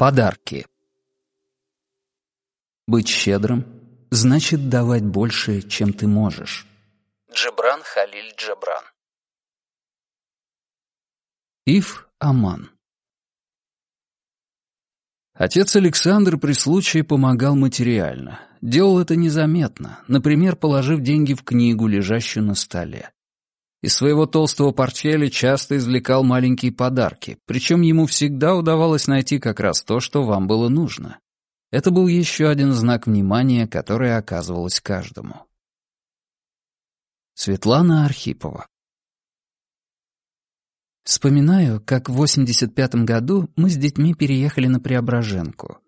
Подарки. Быть щедрым значит давать больше, чем ты можешь. Джебран Халиль Джебран. Ив Аман. Отец Александр при случае помогал материально. Делал это незаметно, например, положив деньги в книгу, лежащую на столе. Из своего толстого портфеля часто извлекал маленькие подарки, причем ему всегда удавалось найти как раз то, что вам было нужно. Это был еще один знак внимания, который оказывалось каждому. Светлана Архипова Вспоминаю, как в 85-м году мы с детьми переехали на Преображенку.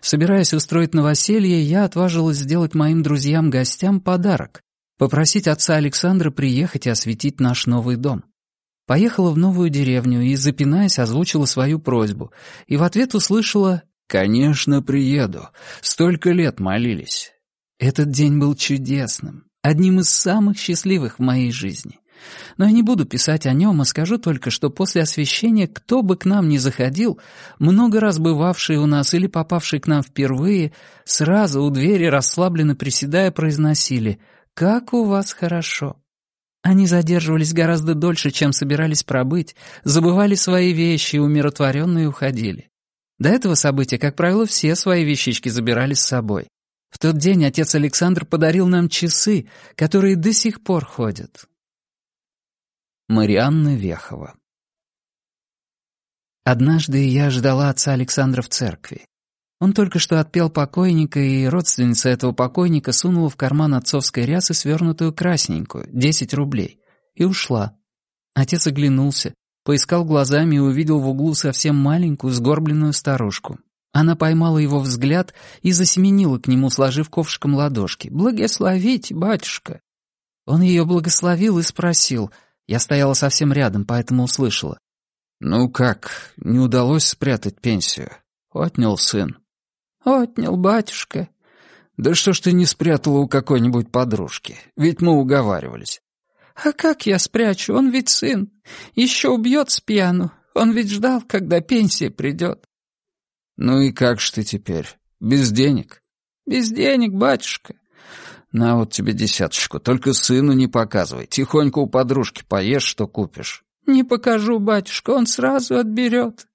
Собираясь устроить новоселье, я отважилась сделать моим друзьям-гостям подарок попросить отца Александра приехать и осветить наш новый дом. Поехала в новую деревню и, запинаясь, озвучила свою просьбу, и в ответ услышала «Конечно, приеду. Столько лет молились». Этот день был чудесным, одним из самых счастливых в моей жизни. Но я не буду писать о нем, а скажу только, что после освещения кто бы к нам ни заходил, много раз бывавшие у нас или попавшие к нам впервые, сразу у двери расслабленно приседая произносили — «Как у вас хорошо!» Они задерживались гораздо дольше, чем собирались пробыть, забывали свои вещи, умиротворенные уходили. До этого события, как правило, все свои вещички забирали с собой. В тот день отец Александр подарил нам часы, которые до сих пор ходят. Марианна Вехова Однажды я ждала отца Александра в церкви. Он только что отпел покойника, и родственница этого покойника сунула в карман отцовской рясы свернутую красненькую, десять рублей, и ушла. Отец оглянулся, поискал глазами и увидел в углу совсем маленькую, сгорбленную старушку. Она поймала его взгляд и засеменила к нему, сложив ковшиком ладошки. «Благословите, батюшка!» Он ее благословил и спросил. Я стояла совсем рядом, поэтому услышала. «Ну как, не удалось спрятать пенсию?» Отнял сын. «Отнял, батюшка». «Да что ж ты не спрятала у какой-нибудь подружки? Ведь мы уговаривались». «А как я спрячу? Он ведь сын. Еще убьет с пьяну. Он ведь ждал, когда пенсия придет». «Ну и как ж ты теперь? Без денег?» «Без денег, батюшка». «На вот тебе десяточку, только сыну не показывай. Тихонько у подружки поешь, что купишь». «Не покажу, батюшка, он сразу отберет».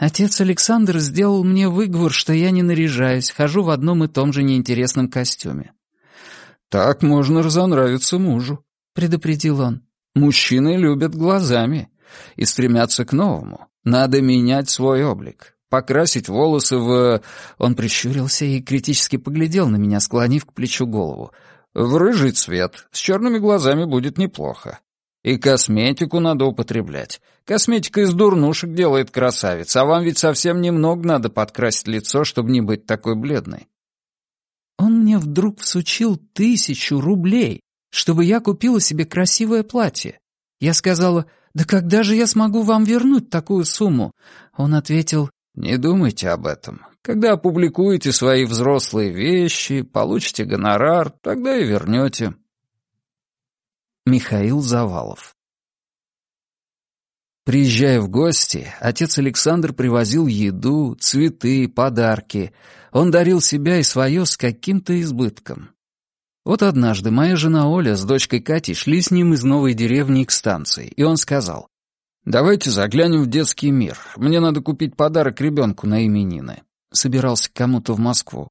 Отец Александр сделал мне выговор, что я не наряжаюсь, хожу в одном и том же неинтересном костюме. «Так можно разонравиться мужу», — предупредил он. «Мужчины любят глазами и стремятся к новому. Надо менять свой облик, покрасить волосы в...» Он прищурился и критически поглядел на меня, склонив к плечу голову. «В рыжий цвет. С черными глазами будет неплохо. И косметику надо употреблять. Косметика из дурнушек делает красавиц, а вам ведь совсем немного надо подкрасить лицо, чтобы не быть такой бледной. Он мне вдруг всучил тысячу рублей, чтобы я купила себе красивое платье. Я сказала, «Да когда же я смогу вам вернуть такую сумму?» Он ответил, «Не думайте об этом. Когда опубликуете свои взрослые вещи, получите гонорар, тогда и вернете. Михаил Завалов Приезжая в гости, отец Александр привозил еду, цветы, подарки. Он дарил себя и свое с каким-то избытком. Вот однажды моя жена Оля с дочкой Катей шли с ним из новой деревни к станции, и он сказал, «Давайте заглянем в детский мир. Мне надо купить подарок ребенку на именины». Собирался к кому-то в Москву.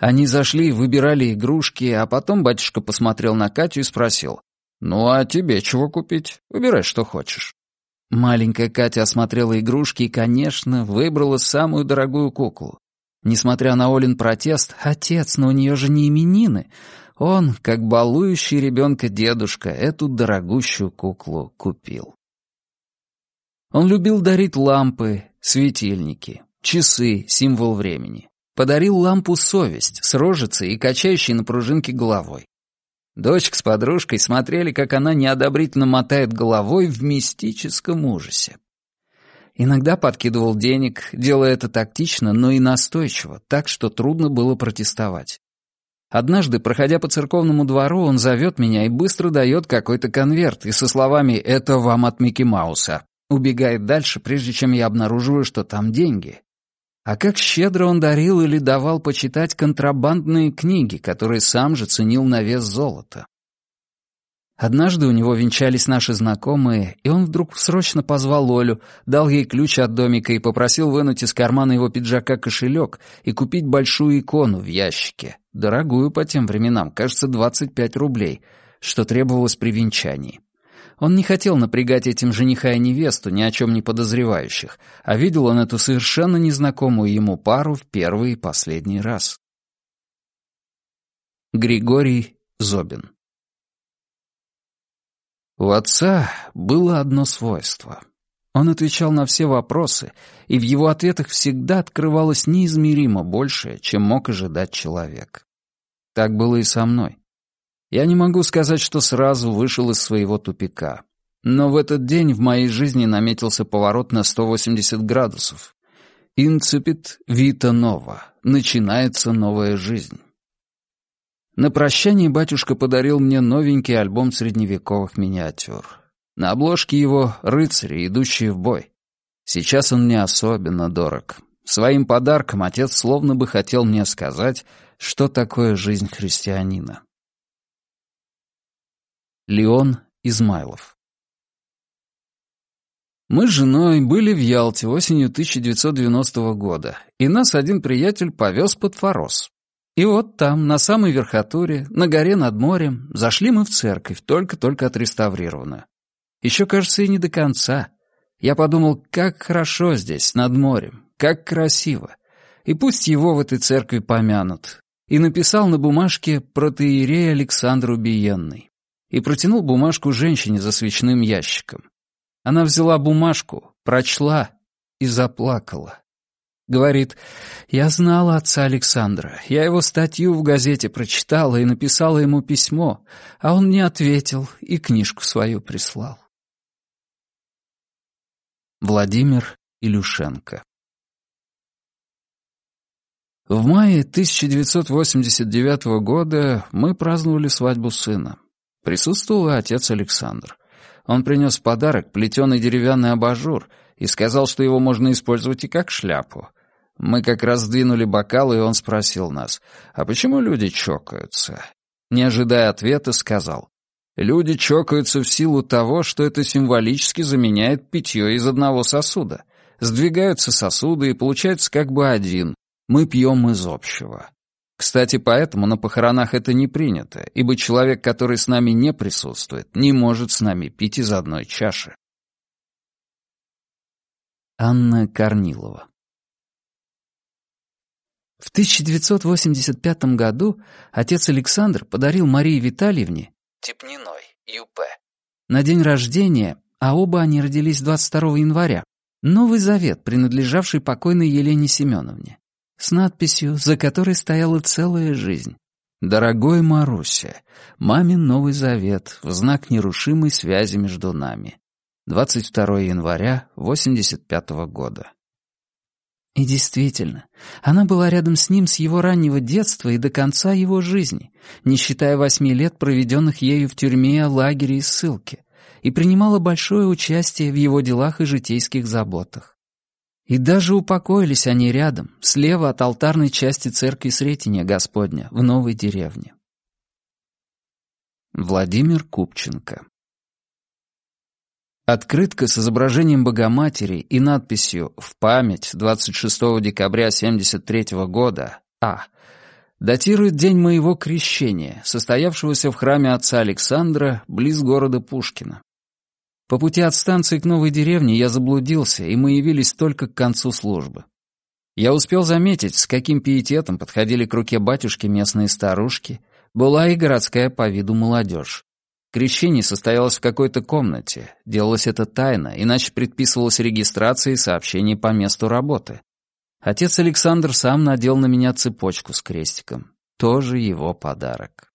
Они зашли, выбирали игрушки, а потом батюшка посмотрел на Катю и спросил, «Ну, а тебе чего купить? Выбирай, что хочешь». Маленькая Катя осмотрела игрушки и, конечно, выбрала самую дорогую куклу. Несмотря на Олин протест, отец, но у нее же не именины, он, как балующий ребенка дедушка, эту дорогущую куклу купил. Он любил дарить лампы, светильники, часы, символ времени. Подарил лампу «Совесть» с рожицей и качающей на пружинке головой. Дочка с подружкой смотрели, как она неодобрительно мотает головой в мистическом ужасе. Иногда подкидывал денег, делая это тактично, но и настойчиво, так что трудно было протестовать. Однажды, проходя по церковному двору, он зовет меня и быстро дает какой-то конверт, и со словами «Это вам от Микки Мауса». Убегает дальше, прежде чем я обнаруживаю, что там деньги. А как щедро он дарил или давал почитать контрабандные книги, которые сам же ценил на вес золота. Однажды у него венчались наши знакомые, и он вдруг срочно позвал Олю, дал ей ключ от домика и попросил вынуть из кармана его пиджака кошелек и купить большую икону в ящике, дорогую по тем временам, кажется, 25 рублей, что требовалось при венчании. Он не хотел напрягать этим жениха и невесту, ни о чем не подозревающих, а видел он эту совершенно незнакомую ему пару в первый и последний раз. Григорий Зобин У отца было одно свойство. Он отвечал на все вопросы, и в его ответах всегда открывалось неизмеримо большее, чем мог ожидать человек. Так было и со мной. Я не могу сказать, что сразу вышел из своего тупика. Но в этот день в моей жизни наметился поворот на 180 градусов. Инцепит вита нова. Начинается новая жизнь. На прощание батюшка подарил мне новенький альбом средневековых миниатюр. На обложке его рыцари, идущие в бой. Сейчас он мне особенно дорог. Своим подарком отец словно бы хотел мне сказать, что такое жизнь христианина. Леон Измайлов Мы с женой были в Ялте осенью 1990 года, и нас один приятель повез под Форос. И вот там, на самой верхотуре, на горе над морем, зашли мы в церковь, только-только отреставрированную. Еще, кажется, и не до конца. Я подумал, как хорошо здесь, над морем, как красиво. И пусть его в этой церкви помянут. И написал на бумажке протеерей Александру Биенный и протянул бумажку женщине за свечным ящиком. Она взяла бумажку, прочла и заплакала. Говорит, я знала отца Александра, я его статью в газете прочитала и написала ему письмо, а он мне ответил и книжку свою прислал. Владимир Илюшенко В мае 1989 года мы праздновали свадьбу сына. Присутствовал и отец Александр. Он принес подарок плетеный деревянный абажур и сказал, что его можно использовать и как шляпу. Мы как раз сдвинули бокалы, и он спросил нас, «А почему люди чокаются?» Не ожидая ответа, сказал, «Люди чокаются в силу того, что это символически заменяет питье из одного сосуда. Сдвигаются сосуды, и получается как бы один. Мы пьем из общего. Кстати, поэтому на похоронах это не принято, ибо человек, который с нами не присутствует, не может с нами пить из одной чаши. Анна Корнилова. В 1985 году отец Александр подарил Марии Витальевне Тепниной, ЮП, на день рождения, а оба они родились 22 января, Новый Завет, принадлежавший покойной Елене Семеновне с надписью, за которой стояла целая жизнь. «Дорогой Маруся, мамин Новый Завет в знак нерушимой связи между нами. 22 января 85 -го года». И действительно, она была рядом с ним с его раннего детства и до конца его жизни, не считая восьми лет, проведенных ею в тюрьме, лагере и ссылке, и принимала большое участие в его делах и житейских заботах. И даже упокоились они рядом, слева от алтарной части церкви Сретения Господня, в новой деревне. Владимир Купченко Открытка с изображением Богоматери и надписью «В память 26 декабря 73 года А» датирует день моего крещения, состоявшегося в храме отца Александра близ города Пушкина. По пути от станции к новой деревне я заблудился, и мы явились только к концу службы. Я успел заметить, с каким пиететом подходили к руке батюшки местные старушки, была и городская по виду молодежь. Крещение состоялось в какой-то комнате, делалось это тайно, иначе предписывалась регистрация и сообщение по месту работы. Отец Александр сам надел на меня цепочку с крестиком. Тоже его подарок.